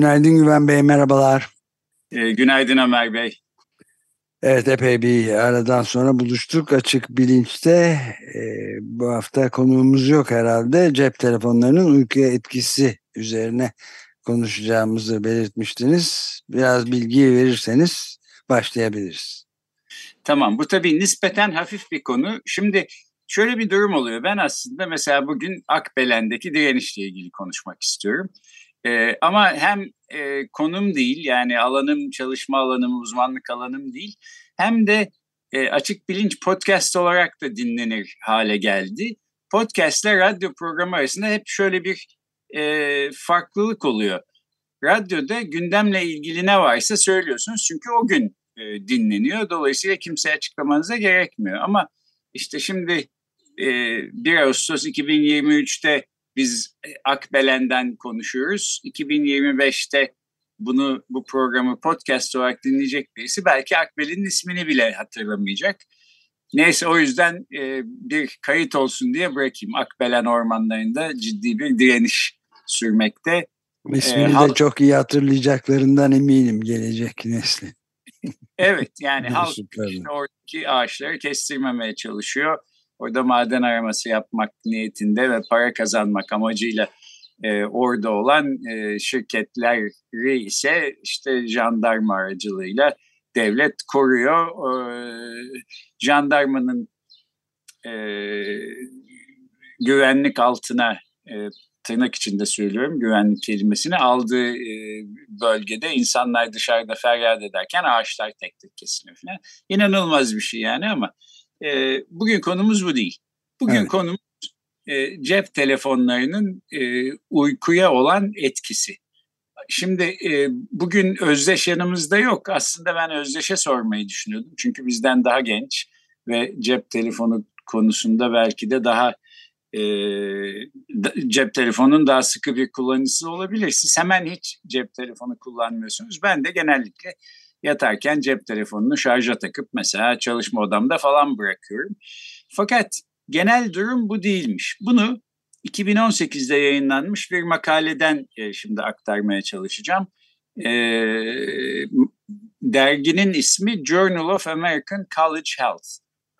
Günaydın Güven Bey, merhabalar. E, günaydın Ömer Bey. Evet, epey bir aradan sonra buluştuk açık bilinçte. E, bu hafta konuğumuz yok herhalde. Cep telefonlarının uykuya etkisi üzerine konuşacağımızı belirtmiştiniz. Biraz bilgi verirseniz başlayabiliriz. Tamam bu tabii nispeten hafif bir konu. Şimdi şöyle bir durum oluyor. Ben aslında mesela bugün Akbelen'deki direnişle ilgili konuşmak istiyorum. Ee, ama hem e, konum değil yani alanım, çalışma alanım, uzmanlık alanım değil. Hem de e, Açık Bilinç podcast olarak da dinlenir hale geldi. Podcast ile radyo programı arasında hep şöyle bir e, farklılık oluyor. Radyoda gündemle ilgili ne varsa söylüyorsunuz çünkü o gün e, dinleniyor. Dolayısıyla kimseye açıklamanıza gerekmiyor. Ama işte şimdi e, 1 Ağustos 2023'te biz e, Akbelen'den konuşuyoruz. 2025'te bunu bu programı podcast olarak dinleyecek birisi belki Akbelen'in ismini bile hatırlamayacak. Neyse o yüzden e, bir kayıt olsun diye bırakayım. Akbelen ormanlarında ciddi bir direniş sürmekte. İsmini ee, de çok iyi hatırlayacaklarından eminim gelecek neslin. Evet yani halk işte oradaki ağaçları kestirmemeye çalışıyor. Orada maden araması yapmak niyetinde ve para kazanmak amacıyla e, orada olan e, şirketleri ise işte jandarma aracılığıyla devlet koruyor. E, jandarmanın e, güvenlik altına e, tırnak içinde söylüyorum güvenlik kelimesini aldığı e, bölgede insanlar dışarıda feryat ederken ağaçlar tek tek kesiliyor falan. İnanılmaz bir şey yani ama e, bugün konumuz bu değil. Bugün evet. konumuz e, cep telefonlarının e, uykuya olan etkisi. Şimdi e, bugün Özdeş yanımızda yok. Aslında ben Özdeş'e sormayı düşünüyordum. Çünkü bizden daha genç ve cep telefonu konusunda belki de daha e, cep telefonunun daha sıkı bir kullanıcısı olabilir. Siz hemen hiç cep telefonu kullanmıyorsunuz. Ben de genellikle yatarken cep telefonunu şarja takıp mesela çalışma odamda falan bırakıyorum. Fakat genel durum bu değilmiş. Bunu 2018'de yayınlanmış bir makaleden e, şimdi aktarmaya çalışacağım. E, derginin ismi Journal of American College Health.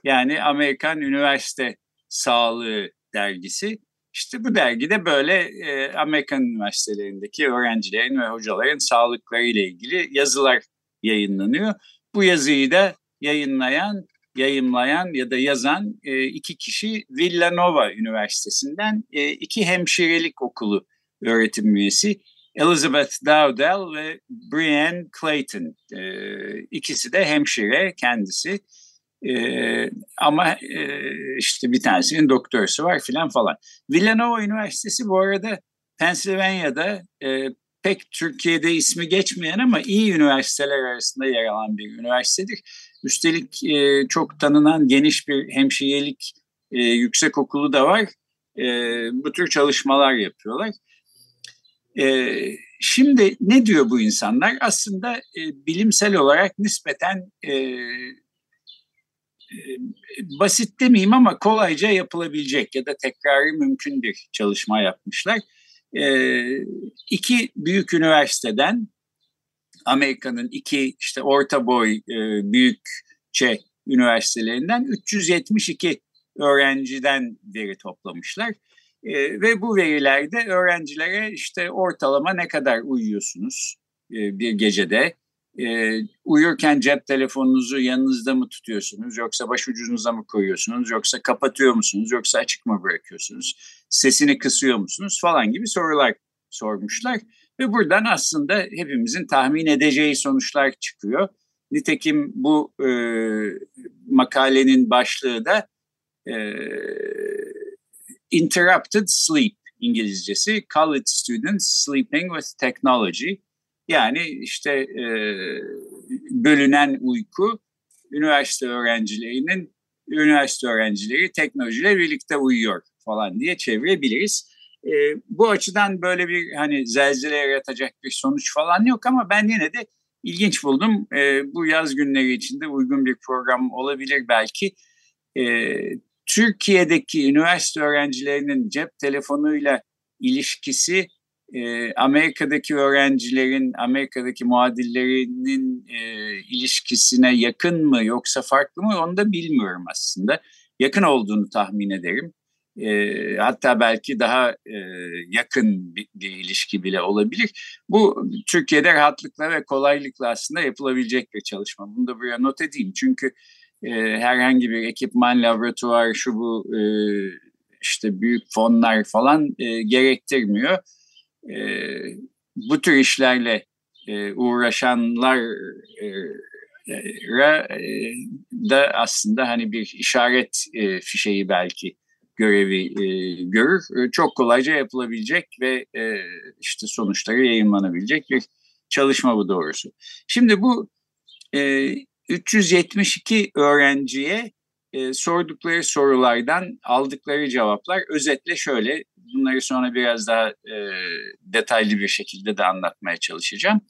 Yani Amerikan Üniversite Sağlığı dergisi. İşte bu dergide böyle e, Amerikan üniversitelerindeki öğrencilerin ve hocaların sağlıkları ile ilgili yazılar yayınlanıyor. Bu yazıyı da yayınlayan, yayımlayan ya da yazan e, iki kişi Villanova Üniversitesi'nden e, iki hemşirelik okulu öğretim üyesi. Elizabeth Dowdell ve Brianne Clayton. E, ikisi de hemşire kendisi. E, ama e, işte bir tanesinin doktorası var filan falan. Villanova Üniversitesi bu arada Pennsylvania'da e, pek Türkiye'de ismi geçmeyen ama iyi üniversiteler arasında yer alan bir üniversitedir. Üstelik e, çok tanınan geniş bir hemşirelik e, yüksek okulu da var. E, bu tür çalışmalar yapıyorlar. E, şimdi ne diyor bu insanlar? Aslında e, bilimsel olarak nispeten e, basit demeyeyim ama kolayca yapılabilecek ya da tekrarı mümkün bir çalışma yapmışlar. E, iki büyük üniversiteden Amerika'nın iki işte orta boy e, büyükçe üniversitelerinden 372 öğrenciden veri toplamışlar. E, ve bu verilerde öğrencilere işte ortalama ne kadar uyuyorsunuz e, bir gecede, e, uyurken cep telefonunuzu yanınızda mı tutuyorsunuz yoksa başucunuza mı koyuyorsunuz yoksa kapatıyor musunuz yoksa açık mı bırakıyorsunuz sesini kısıyor musunuz falan gibi sorular sormuşlar ve buradan aslında hepimizin tahmin edeceği sonuçlar çıkıyor. Nitekim bu e, makalenin başlığı da e, interrupted sleep İngilizcesi College Students Sleeping with Technology. Yani işte e, bölünen uyku üniversite öğrencilerinin üniversite öğrencileri teknolojiyle birlikte uyuyor falan diye çevirebiliriz. E, bu açıdan böyle bir hani zelzele yaratacak bir sonuç falan yok ama ben yine de ilginç buldum. E, bu yaz günleri içinde uygun bir program olabilir belki. E, Türkiye'deki üniversite öğrencilerinin cep telefonuyla ilişkisi e, Amerika'daki öğrencilerin, Amerika'daki muadillerinin e, ilişkisine yakın mı yoksa farklı mı onu da bilmiyorum aslında. Yakın olduğunu tahmin ederim. E, hatta belki daha e, yakın bir, bir ilişki bile olabilir. Bu Türkiye'de rahatlıkla ve kolaylıkla aslında yapılabilecek bir çalışma. Bunu da buraya not edeyim. Çünkü e, herhangi bir ekipman, laboratuvar, şu bu e, işte büyük fonlar falan e, gerektirmiyor. E, bu tür işlerle e, uğraşanlar e, e, da aslında hani bir işaret e, fişeği belki görevi e, görür. E, çok kolayca yapılabilecek ve e, işte sonuçları yayınlanabilecek bir çalışma bu doğrusu. Şimdi bu e, 372 öğrenciye e, sordukları sorulardan aldıkları cevaplar özetle şöyle. Bunları sonra biraz daha e, detaylı bir şekilde de anlatmaya çalışacağım.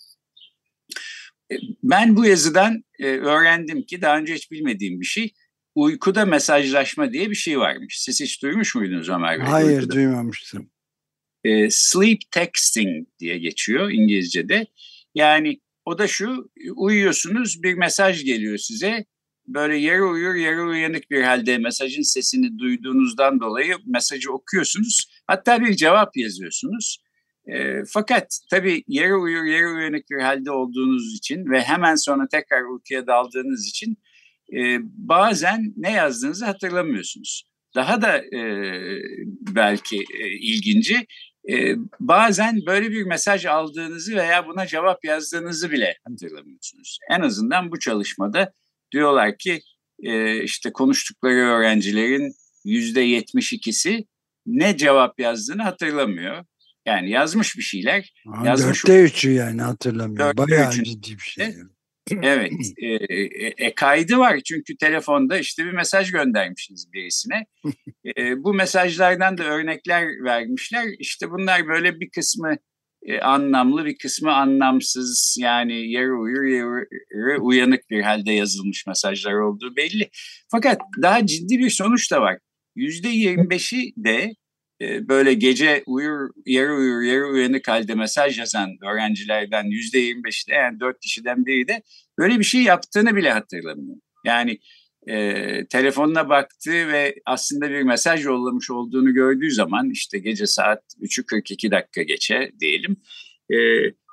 E, ben bu yazıdan e, öğrendim ki daha önce hiç bilmediğim bir şey. Uykuda mesajlaşma diye bir şey varmış. Siz hiç duymuş muydunuz Ömer Bey? Hayır uykuda? duymamıştım. E, sleep texting diye geçiyor İngilizce'de. Yani o da şu, uyuyorsunuz bir mesaj geliyor size. Böyle yarı uyur yarı uyanık bir halde mesajın sesini duyduğunuzdan dolayı mesajı okuyorsunuz. Hatta bir cevap yazıyorsunuz. E, fakat tabii yarı uyur yarı uyanık bir halde olduğunuz için ve hemen sonra tekrar uykuya daldığınız için e, bazen ne yazdığınızı hatırlamıyorsunuz. Daha da e, belki e, ilginci e, bazen böyle bir mesaj aldığınızı veya buna cevap yazdığınızı bile hatırlamıyorsunuz. En azından bu çalışmada diyorlar ki e, işte konuştukları öğrencilerin yüzde yetmiş ikisi ne cevap yazdığını hatırlamıyor. Yani yazmış bir şeyler. Aa, yazmış dörtte üçü yani hatırlamıyor. Bayağı üçü. ciddi bir şey. Yani. Evet, e, e, e, kaydı var çünkü telefonda işte bir mesaj göndermişsiniz birisine. E, bu mesajlardan da örnekler vermişler. İşte bunlar böyle bir kısmı e, anlamlı, bir kısmı anlamsız. Yani yarı uyur, yarı uyanık bir halde yazılmış mesajlar olduğu belli. Fakat daha ciddi bir sonuç da var. Yüzde yirmi beşi de e, böyle gece uyur, yarı uyur, yarı uyanık halde mesaj yazan öğrencilerden yüzde yirmi beşi de yani dört kişiden biri de böyle bir şey yaptığını bile hatırlamıyor. Yani e, telefonuna baktı ve aslında bir mesaj yollamış olduğunu gördüğü zaman işte gece saat 3'ü 42 dakika geçe diyelim e,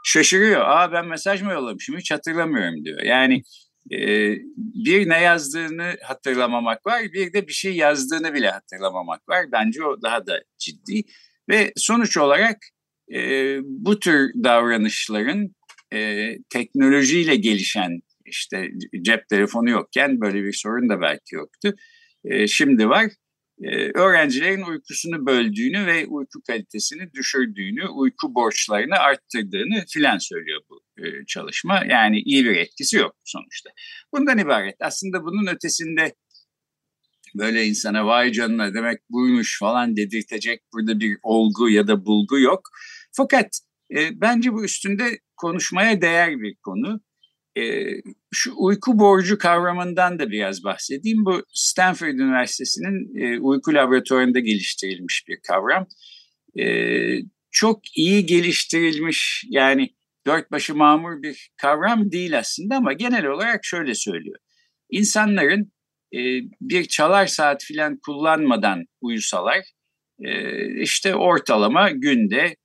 şaşırıyor. Aa ben mesaj mı yollamışım hiç hatırlamıyorum diyor. Yani e, bir ne yazdığını hatırlamamak var bir de bir şey yazdığını bile hatırlamamak var. Bence o daha da ciddi ve sonuç olarak e, bu tür davranışların e, teknolojiyle gelişen işte cep telefonu yokken böyle bir sorun da belki yoktu. E, şimdi var. E, öğrencilerin uykusunu böldüğünü ve uyku kalitesini düşürdüğünü, uyku borçlarını arttırdığını filan söylüyor bu e, çalışma. Yani iyi bir etkisi yok sonuçta. Bundan ibaret. Aslında bunun ötesinde böyle insana vay canına demek buymuş falan dedirtecek burada bir olgu ya da bulgu yok. Fakat e, bence bu üstünde konuşmaya değer bir konu. E, şu uyku borcu kavramından da biraz bahsedeyim. Bu Stanford Üniversitesi'nin e, uyku laboratuvarında geliştirilmiş bir kavram. E, çok iyi geliştirilmiş yani dört başı mamur bir kavram değil aslında ama genel olarak şöyle söylüyor. İnsanların e, bir çalar saat filan kullanmadan uyusalar e, işte ortalama günde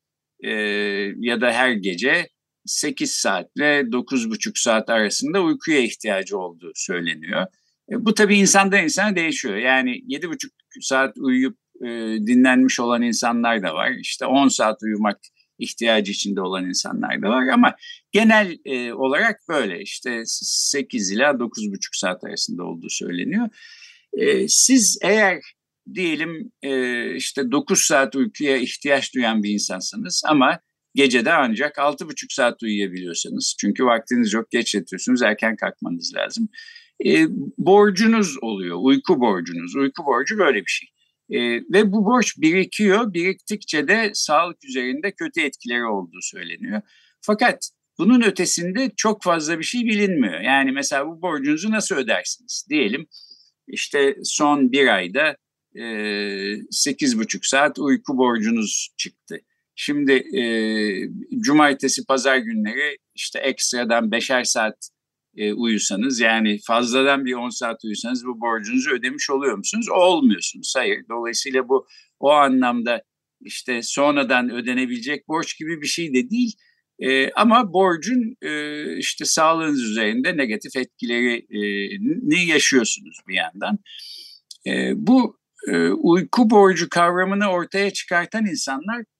ya da her gece 8 saatle 9,5 saat arasında uykuya ihtiyacı olduğu söyleniyor. E, bu tabii insandan insana değişiyor. Yani 7,5 saat uyuyup e, dinlenmiş olan insanlar da var. İşte 10 saat uyumak ihtiyacı içinde olan insanlar da var ama genel e, olarak böyle işte 8 ila 9,5 saat arasında olduğu söyleniyor. E, siz eğer diyelim e, işte 9 saat uykuya ihtiyaç duyan bir insansınız ama gecede ancak 6,5 saat uyuyabiliyorsanız çünkü vaktiniz yok geç yatıyorsunuz erken kalkmanız lazım. E, borcunuz oluyor uyku borcunuz uyku borcu böyle bir şey. E, ve bu borç birikiyor biriktikçe de sağlık üzerinde kötü etkileri olduğu söyleniyor. Fakat bunun ötesinde çok fazla bir şey bilinmiyor. Yani mesela bu borcunuzu nasıl ödersiniz? Diyelim işte son bir ayda sekiz buçuk saat uyku borcunuz çıktı. Şimdi e, cumartesi pazar günleri işte ekstradan beşer saat e, uyusanız yani fazladan bir on saat uyusanız bu borcunuzu ödemiş oluyor musunuz? Olmuyorsunuz. Hayır. Dolayısıyla bu o anlamda işte sonradan ödenebilecek borç gibi bir şey de değil. E, ama borcun e, işte sağlığınız üzerinde negatif etkilerini yaşıyorsunuz bir yandan. E, bu e, uyku borcu kavramını ortaya çıkartan insanlar e,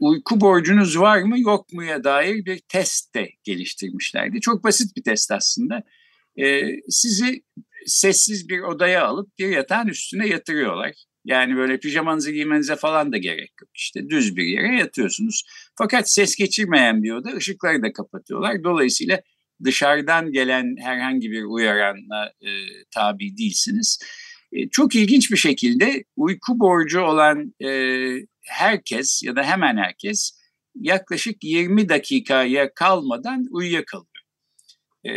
uyku borcunuz var mı yok muya dair bir test de geliştirmişlerdi. Çok basit bir test aslında. E, sizi sessiz bir odaya alıp bir yatağın üstüne yatırıyorlar. Yani böyle pijamanızı giymenize falan da gerek yok. İşte düz bir yere yatıyorsunuz. Fakat ses geçirmeyen bir oda ışıkları da kapatıyorlar. Dolayısıyla dışarıdan gelen herhangi bir uyaranla e, tabi değilsiniz. E, çok ilginç bir şekilde uyku borcu olan e, herkes ya da hemen herkes yaklaşık 20 dakikaya kalmadan uyuyakalıyor. E,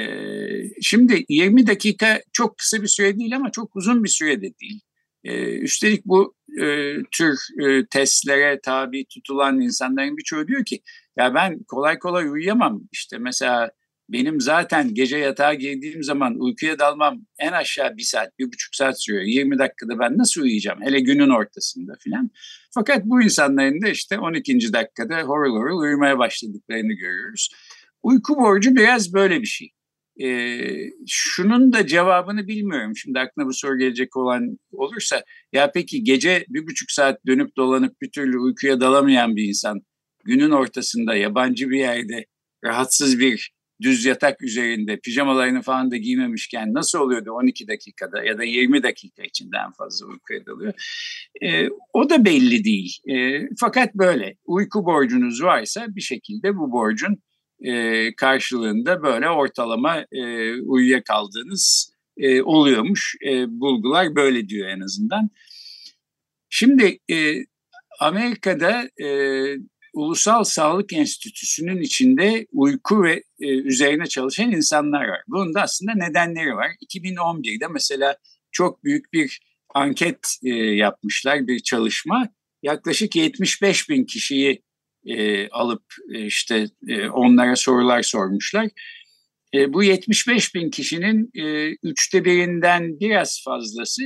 şimdi 20 dakika çok kısa bir süre değil ama çok uzun bir süre de değil. E, üstelik bu e, tür e, testlere tabi tutulan insanların birçoğu diyor ki ya ben kolay kolay uyuyamam. İşte mesela benim zaten gece yatağa girdiğim zaman uykuya dalmam en aşağı bir saat, bir buçuk saat sürüyor. 20 dakikada ben nasıl uyuyacağım? Hele günün ortasında filan. Fakat bu insanların da işte 12. dakikada horul horul uyumaya başladıklarını görüyoruz. Uyku borcu biraz böyle bir şey. Ee, şunun da cevabını bilmiyorum. Şimdi aklına bu soru gelecek olan olursa ya peki gece bir buçuk saat dönüp dolanıp bir türlü uykuya dalamayan bir insan günün ortasında yabancı bir yerde rahatsız bir düz yatak üzerinde pijamalarını falan da giymemişken nasıl oluyordu 12 dakikada ya da 20 dakika içinde en fazla uykuya dalıyor. E, o da belli değil. E, fakat böyle uyku borcunuz varsa bir şekilde bu borcun e, karşılığında böyle ortalama e, uyuyakaldığınız e, oluyormuş. E, bulgular böyle diyor en azından. Şimdi e, Amerika'da e, Ulusal Sağlık Enstitüsü'nün içinde uyku ve e, üzerine çalışan insanlar var. Bunun da aslında nedenleri var. 2011'de mesela çok büyük bir anket e, yapmışlar, bir çalışma. Yaklaşık 75 bin kişiyi e, alıp e, işte e, onlara sorular sormuşlar. E, bu 75 bin kişinin e, üçte birinden biraz fazlası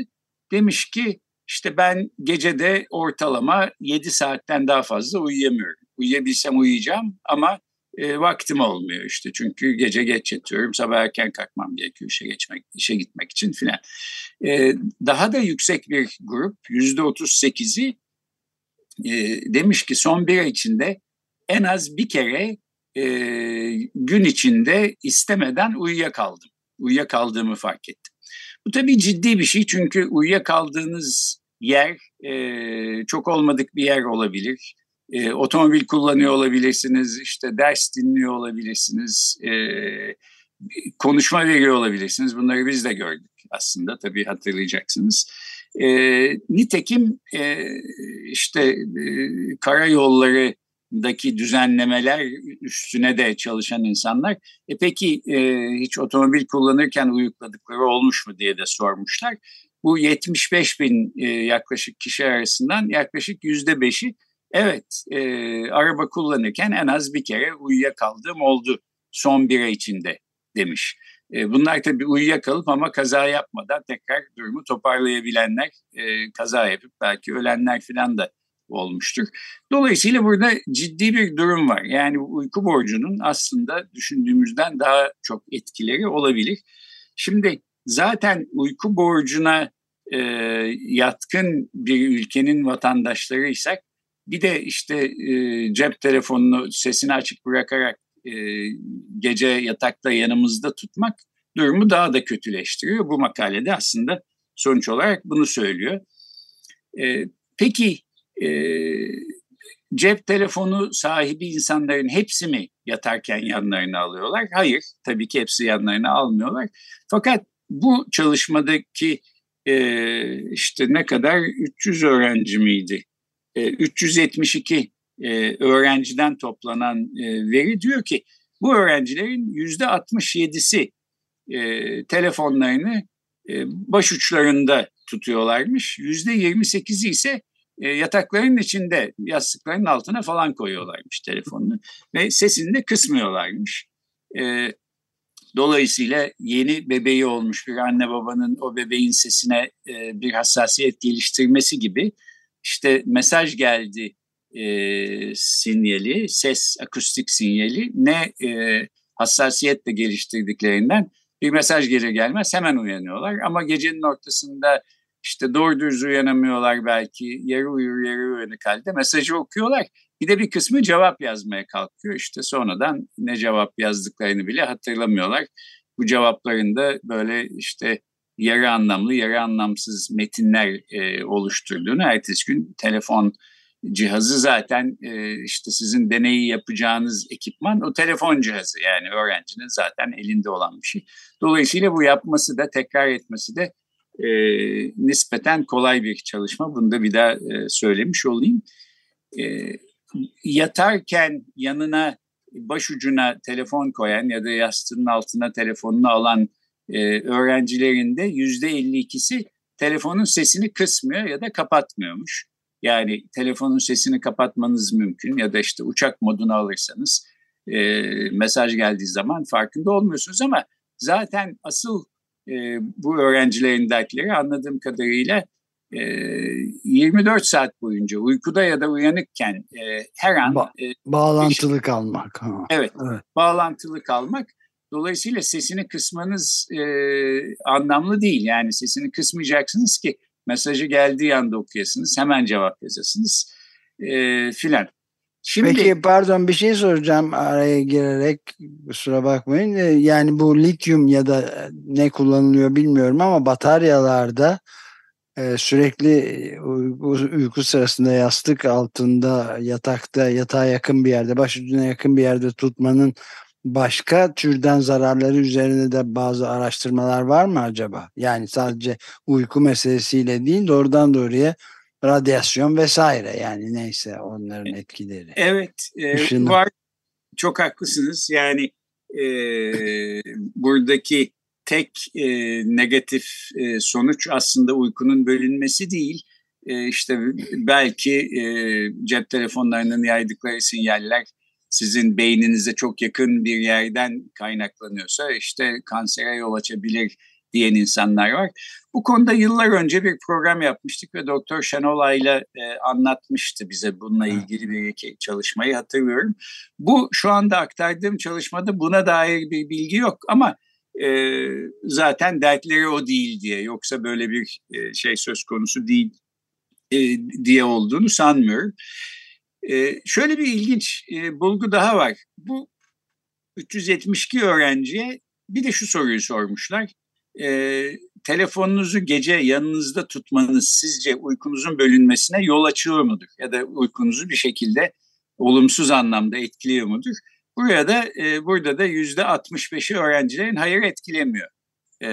demiş ki işte ben gecede ortalama 7 saatten daha fazla uyuyamıyorum. Uyuyabilsem uyuyacağım ama e, vaktim olmuyor işte. Çünkü gece geç yatıyorum, sabah erken kalkmam gerekiyor işe geçmek, işe gitmek için filan. E, daha da yüksek bir grup, yüzde otuz sekizi e, demiş ki son bir ay içinde en az bir kere e, gün içinde istemeden uyuyakaldım. Uyuyakaldığımı fark ettim. Bu tabii ciddi bir şey çünkü uyuyakaldığınız yer e, çok olmadık bir yer olabilir. E, otomobil kullanıyor olabilirsiniz, işte ders dinliyor olabilirsiniz, e, konuşma veriyor olabilirsiniz. Bunları biz de gördük aslında tabii hatırlayacaksınız. E, nitekim e, işte e, karayollarındaki düzenlemeler üstüne de çalışan insanlar. E peki e, hiç otomobil kullanırken uyukladıkları olmuş mu diye de sormuşlar. Bu 75 bin e, yaklaşık kişi arasından yaklaşık yüzde beşi evet e, araba kullanırken en az bir kere uyuyakaldığım oldu son bir ay içinde demiş. E, bunlar tabii uyuyakalıp ama kaza yapmadan tekrar durumu toparlayabilenler, e, kaza yapıp belki ölenler falan da olmuştur. Dolayısıyla burada ciddi bir durum var. Yani uyku borcunun aslında düşündüğümüzden daha çok etkileri olabilir. Şimdi zaten uyku borcuna e, yatkın bir ülkenin vatandaşlarıysak bir de işte e, cep telefonunu sesini açık bırakarak e, gece yatakta yanımızda tutmak durumu daha da kötüleştiriyor. Bu makalede aslında sonuç olarak bunu söylüyor. E, peki e, cep telefonu sahibi insanların hepsi mi yatarken yanlarına alıyorlar? Hayır, tabii ki hepsi yanlarına almıyorlar. Fakat bu çalışmadaki e, işte ne kadar 300 öğrenci miydi? E, 372 e, öğrenciden toplanan e, veri diyor ki bu öğrencilerin yüzde 67'si e, telefonlarını e, baş uçlarında tutuyorlarmış. Yüzde 28'i ise e, yatakların içinde yastıkların altına falan koyuyorlarmış telefonunu ve sesini de kısmıyorlarmış. E, dolayısıyla yeni bebeği olmuş bir anne babanın o bebeğin sesine e, bir hassasiyet geliştirmesi gibi işte mesaj geldi e, sinyali, ses akustik sinyali ne e, hassasiyetle geliştirdiklerinden bir mesaj gelir gelmez hemen uyanıyorlar. Ama gecenin ortasında işte doğru düz uyanamıyorlar belki. Yarı uyur yarı uyanık halde mesajı okuyorlar. Bir de bir kısmı cevap yazmaya kalkıyor. İşte sonradan ne cevap yazdıklarını bile hatırlamıyorlar. Bu cevapların da böyle işte yarı anlamlı, yarı anlamsız metinler e, oluşturduğunu ertesi gün telefon cihazı zaten e, işte sizin deneyi yapacağınız ekipman o telefon cihazı yani öğrencinin zaten elinde olan bir şey. Dolayısıyla bu yapması da tekrar etmesi de e, nispeten kolay bir çalışma. Bunu da bir daha e, söylemiş olayım. E, yatarken yanına başucuna telefon koyan ya da yastığının altına telefonunu alan e, öğrencilerin de yüzde 52'si telefonun sesini kısmıyor ya da kapatmıyormuş. Yani telefonun sesini kapatmanız mümkün ya da işte uçak moduna alırsanız e, mesaj geldiği zaman farkında olmuyorsunuz ama zaten asıl e, bu öğrencilerin dertleri anladığım kadarıyla e, 24 saat boyunca uykuda ya da uyanıkken e, her an ba- e, bağlantılı şey, kalmak. Ha. Evet, evet, bağlantılı kalmak. Dolayısıyla sesini kısmanız e, anlamlı değil. Yani sesini kısmayacaksınız ki mesajı geldiği anda okuyasınız, hemen cevap yazasınız e, filan. Şimdi, Peki pardon bir şey soracağım araya girerek kusura bakmayın. Ee, yani bu lityum ya da e, ne kullanılıyor bilmiyorum ama bataryalarda e, sürekli e, uyku sırasında yastık altında yatakta yatağa yakın bir yerde başucuna yakın bir yerde tutmanın başka türden zararları üzerine de bazı araştırmalar var mı acaba? Yani sadece uyku meselesiyle değil doğrudan doğruya radyasyon vesaire yani neyse onların etkileri. Evet e, var çok haklısınız yani e, buradaki tek e, negatif e, sonuç aslında uykunun bölünmesi değil. E, işte belki e, cep telefonlarının yaydıkları sinyaller sizin beyninize çok yakın bir yerden kaynaklanıyorsa işte kansere yol açabilir diyen insanlar var. Bu konuda yıllar önce bir program yapmıştık ve Doktor Şenolay ile anlatmıştı bize bununla ilgili bir iki çalışmayı hatırlıyorum. Bu şu anda aktardığım çalışmada buna dair bir bilgi yok ama e, zaten dertleri o değil diye yoksa böyle bir e, şey söz konusu değil e, diye olduğunu sanmıyorum. Şöyle bir ilginç e, bulgu daha var. Bu 372 öğrenciye bir de şu soruyu sormuşlar e, telefonunuzu gece yanınızda tutmanız sizce uykunuzun bölünmesine yol açıyor mudur? Ya da uykunuzu bir şekilde olumsuz anlamda etkiliyor mudur? Buraya da e, burada da yüzde 65'i öğrencilerin hayır etkilemiyor. E,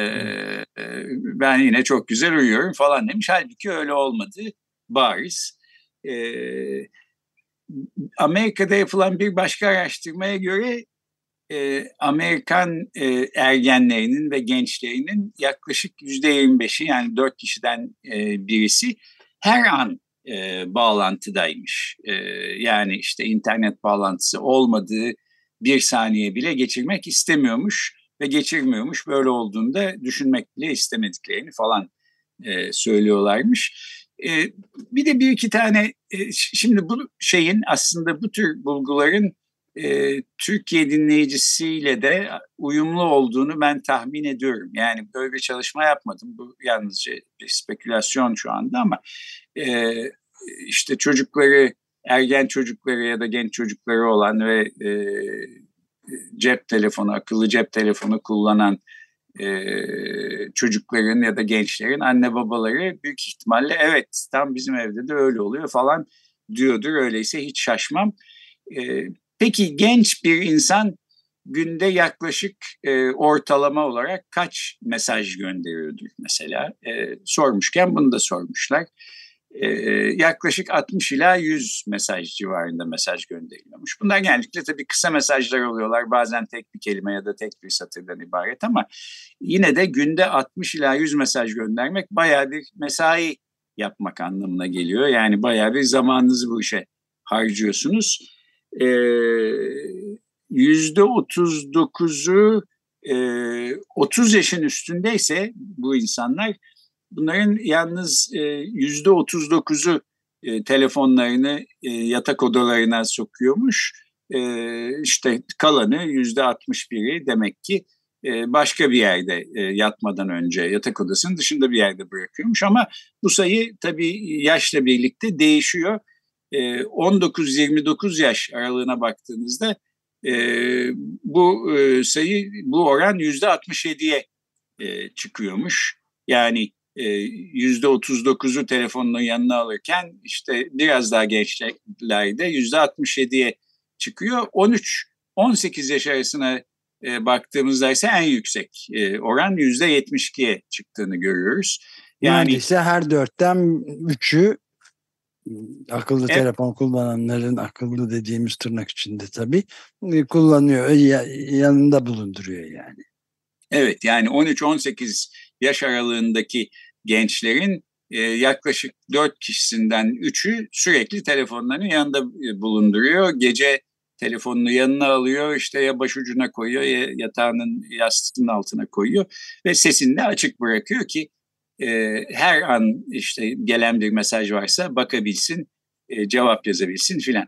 ben yine çok güzel uyuyorum falan demiş. Halbuki öyle olmadı bariz. E, Amerika'da yapılan bir başka araştırmaya göre e, Amerikan e, ergenlerinin ve gençlerinin yaklaşık yüzde 25'i yani dört kişiden e, birisi her an e, bağlantıdaymış. E, yani işte internet bağlantısı olmadığı bir saniye bile geçirmek istemiyormuş ve geçirmiyormuş. Böyle olduğunda düşünmek bile istemediklerini falan e, söylüyorlarmış. E, bir de bir iki tane e, şimdi bu şeyin aslında bu tür bulguların e, Türkiye dinleyicisiyle de uyumlu olduğunu ben tahmin ediyorum. Yani böyle bir çalışma yapmadım. Bu yalnızca bir spekülasyon şu anda ama e, işte çocukları, ergen çocukları ya da genç çocukları olan ve e, cep telefonu, akıllı cep telefonu kullanan e, çocukların ya da gençlerin anne babaları büyük ihtimalle evet tam bizim evde de öyle oluyor falan diyordur. Öyleyse hiç şaşmam. E, peki genç bir insan günde yaklaşık e, ortalama olarak kaç mesaj gönderiyordur mesela? E, sormuşken bunu da sormuşlar. E, yaklaşık 60 ila 100 mesaj civarında mesaj gönderiliyormuş. Bunlar genellikle tabii kısa mesajlar oluyorlar. Bazen tek bir kelime ya da tek bir satırdan ibaret ama yine de günde 60 ila 100 mesaj göndermek bayağı bir mesai yapmak anlamına geliyor. Yani bayağı bir zamanınızı bu işe harcıyorsunuz. Ee, yüzde otuz dokuzu 30 yaşın üstündeyse bu insanlar bunların yalnız e, yüzde otuz dokuzu e, telefonlarını e, yatak odalarına sokuyormuş. İşte kalanı yüzde altmış biri demek ki başka bir yerde yatmadan önce yatak odasının dışında bir yerde bırakıyormuş. Ama bu sayı tabii yaşla birlikte değişiyor. 19-29 yaş aralığına baktığınızda bu sayı, bu oran yüzde 67'ye e, çıkıyormuş. Yani yüzde 39'u telefonla yanına alırken işte biraz daha gençlerde yüzde 67'ye çıkıyor. 13-18 yaş arasına e, baktığımızda ise en yüksek e, oran yüzde 72'ye çıktığını görüyoruz. Yani ise her dörtten üçü akıllı evet. telefon kullananların akıllı dediğimiz tırnak içinde tabii e, kullanıyor yanında bulunduruyor yani. Evet yani 13-18 yaş aralığındaki gençlerin e, yaklaşık 4 kişisinden 3'ü sürekli telefonlarını yanında e, bulunduruyor. Gece telefonunu yanına alıyor işte ya başucuna koyuyor ya yatağının yastığının altına koyuyor ve sesini de açık bırakıyor ki e, her an işte gelen bir mesaj varsa bakabilsin, e, cevap yazabilsin filan.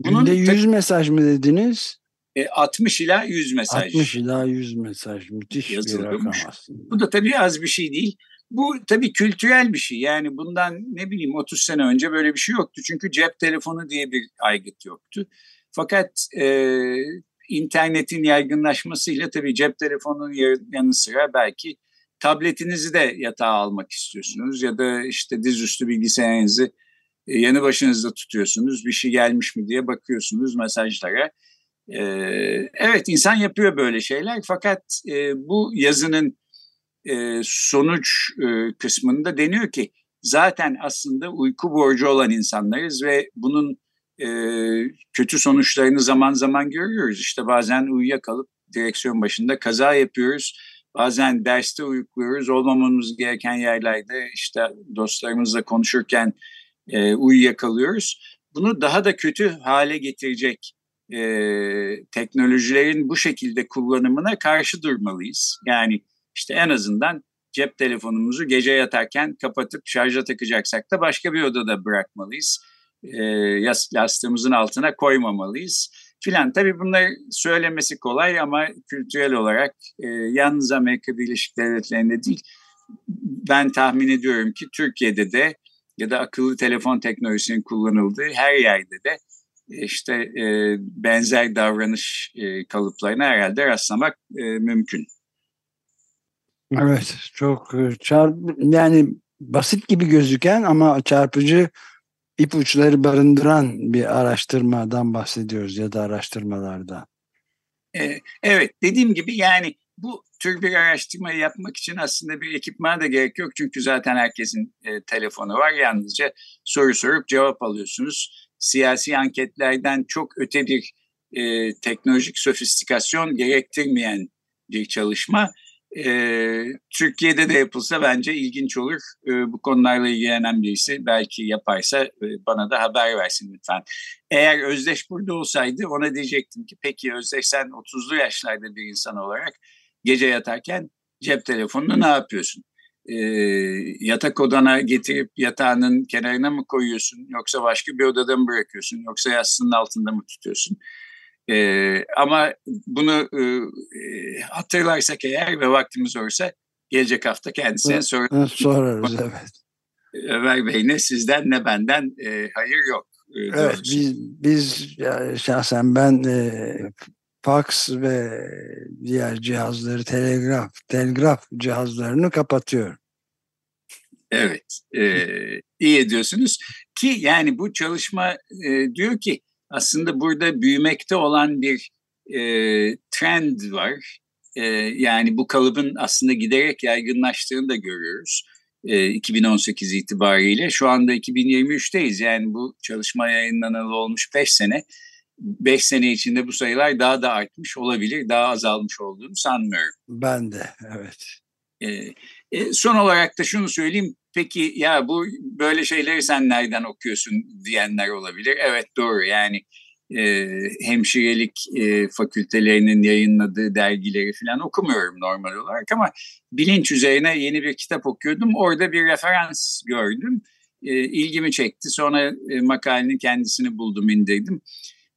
Bunun Günde 100 mesaj mı dediniz? E, 60 ila 100 mesaj. 60 ila 100 mesaj müthiş Yazılmış. bir rakam aslında. Bu da tabii az bir şey değil. Bu tabii kültürel bir şey. Yani bundan ne bileyim 30 sene önce böyle bir şey yoktu. Çünkü cep telefonu diye bir aygıt yoktu. Fakat e, internetin yaygınlaşmasıyla tabii cep telefonunun yanı sıra belki tabletinizi de yatağa almak istiyorsunuz ya da işte dizüstü bilgisayarınızı e, yanı başınızda tutuyorsunuz. Bir şey gelmiş mi diye bakıyorsunuz mesajlara. E, evet insan yapıyor böyle şeyler fakat e, bu yazının sonuç kısmında deniyor ki zaten aslında uyku borcu olan insanlarız ve bunun kötü sonuçlarını zaman zaman görüyoruz. İşte bazen uyuyakalıp direksiyon başında kaza yapıyoruz Bazen derste uyukluyoruz. Olmamamız gereken yerlerde işte dostlarımızla konuşurken e, uyuyakalıyoruz. Bunu daha da kötü hale getirecek e, teknolojilerin bu şekilde kullanımına karşı durmalıyız. Yani işte en azından cep telefonumuzu gece yatarken kapatıp şarja takacaksak da başka bir odada bırakmalıyız. E, yastığımızın altına koymamalıyız filan. Tabii bunları söylemesi kolay ama kültürel olarak e, yalnız Amerika Birleşik Devletleri'nde değil, ben tahmin ediyorum ki Türkiye'de de ya da akıllı telefon teknolojisinin kullanıldığı her yerde de e, işte e, benzer davranış e, kalıplarına herhalde rastlamak e, mümkün. Evet çok e, çarp yani basit gibi gözüken ama çarpıcı ipuçları barındıran bir araştırmadan bahsediyoruz ya da araştırmalardan. Evet dediğim gibi yani bu tür bir araştırmayı yapmak için aslında bir ekipmana da gerek yok. Çünkü zaten herkesin e, telefonu var. Yalnızca soru sorup cevap alıyorsunuz. Siyasi anketlerden çok öte bir e, teknolojik sofistikasyon gerektirmeyen bir çalışma. E, Türkiye'de de yapılsa bence ilginç olur. E, bu konularla ilgilenen birisi belki yaparsa e, bana da haber versin lütfen. Eğer Özdeş burada olsaydı ona diyecektim ki peki Özdeş sen 30'lu yaşlarda bir insan olarak gece yatarken cep telefonunu ne yapıyorsun? E, yatak odana getirip yatağının kenarına mı koyuyorsun yoksa başka bir odada mı bırakıyorsun yoksa yastığının altında mı tutuyorsun? E, ama bunu e, hatırlarsak eğer ve vaktimiz olursa gelecek hafta kendisine sor sorarız. Evet. Ömer Bey ne sizden ne benden e, hayır yok. E, evet, biz, biz yani şahsen ben e, fax ve diğer cihazları, telegraf, telgraf cihazlarını kapatıyor. Evet, e, iyi ediyorsunuz ki yani bu çalışma e, diyor ki aslında burada büyümekte olan bir e, trend var. E, yani bu kalıbın aslında giderek yaygınlaştığını da görüyoruz. E, 2018 itibariyle şu anda 2023'teyiz. Yani bu çalışma yayınlanalı olmuş 5 sene. 5 sene içinde bu sayılar daha da artmış olabilir. Daha azalmış olduğunu sanmıyorum. Ben de evet. E, e, son olarak da şunu söyleyeyim. Peki ya bu böyle şeyleri sen nereden okuyorsun diyenler olabilir. Evet doğru yani e, hemşirelik e, fakültelerinin yayınladığı dergileri falan okumuyorum normal olarak ama bilinç üzerine yeni bir kitap okuyordum. Orada bir referans gördüm. E, ilgimi çekti. Sonra e, makalenin kendisini buldum, indirdim.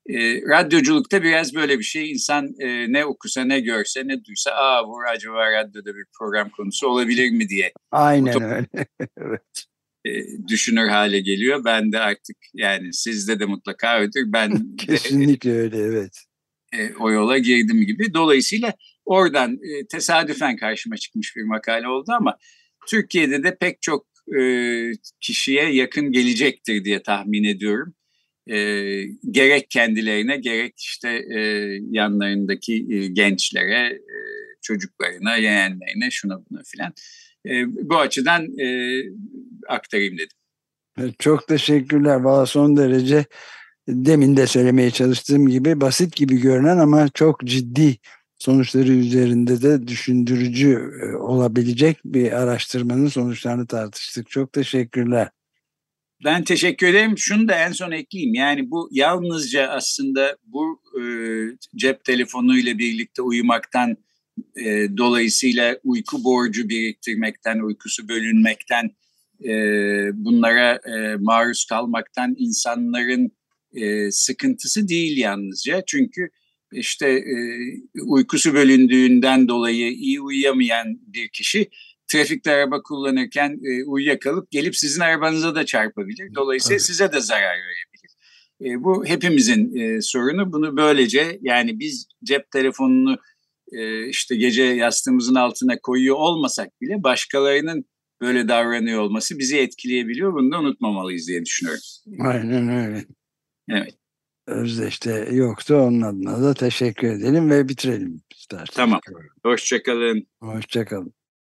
E, radyoculukta biraz böyle bir şey. İnsan e, ne okusa, ne görse, ne duysa, aa bu acaba radyoda bir program konusu olabilir mi diye. Aynen öyle. evet. E, düşünür hale geliyor. Ben de artık yani sizde de mutlaka öyledir. Ben Kesinlikle de, öyle evet. E, o yola girdim gibi. Dolayısıyla oradan e, tesadüfen karşıma çıkmış bir makale oldu ama Türkiye'de de pek çok e, kişiye yakın gelecektir diye tahmin ediyorum. E, gerek kendilerine gerek işte e, yanlarındaki e, gençlere, e, çocuklarına, yeğenlerine, şuna buna filan. E, bu açıdan e, aktarayım dedim. Çok teşekkürler. Valla son derece demin de söylemeye çalıştığım gibi basit gibi görünen ama çok ciddi sonuçları üzerinde de düşündürücü olabilecek bir araştırmanın sonuçlarını tartıştık. Çok teşekkürler. Ben teşekkür ederim. Şunu da en son ekleyeyim. Yani bu yalnızca aslında bu e, cep telefonuyla birlikte uyumaktan e, dolayısıyla uyku borcu biriktirmekten, uykusu bölünmekten, e, bunlara e, maruz kalmaktan insanların e, sıkıntısı değil yalnızca. Çünkü işte e, uykusu bölündüğünden dolayı iyi uyuyamayan bir kişi trafikte araba kullanırken e, uyuyakalıp gelip sizin arabanıza da çarpabilir. Dolayısıyla evet. size de zarar verebilir. E, bu hepimizin e, sorunu. Bunu böylece yani biz cep telefonunu e, işte gece yastığımızın altına koyuyor olmasak bile başkalarının böyle davranıyor olması bizi etkileyebiliyor. Bunu da unutmamalıyız diye düşünüyorum. Aynen öyle. Evet. Özdeş'te yoktu. Onun adına da teşekkür edelim ve bitirelim istersen. Tamam. Hoşçakalın. Hoşçakalın.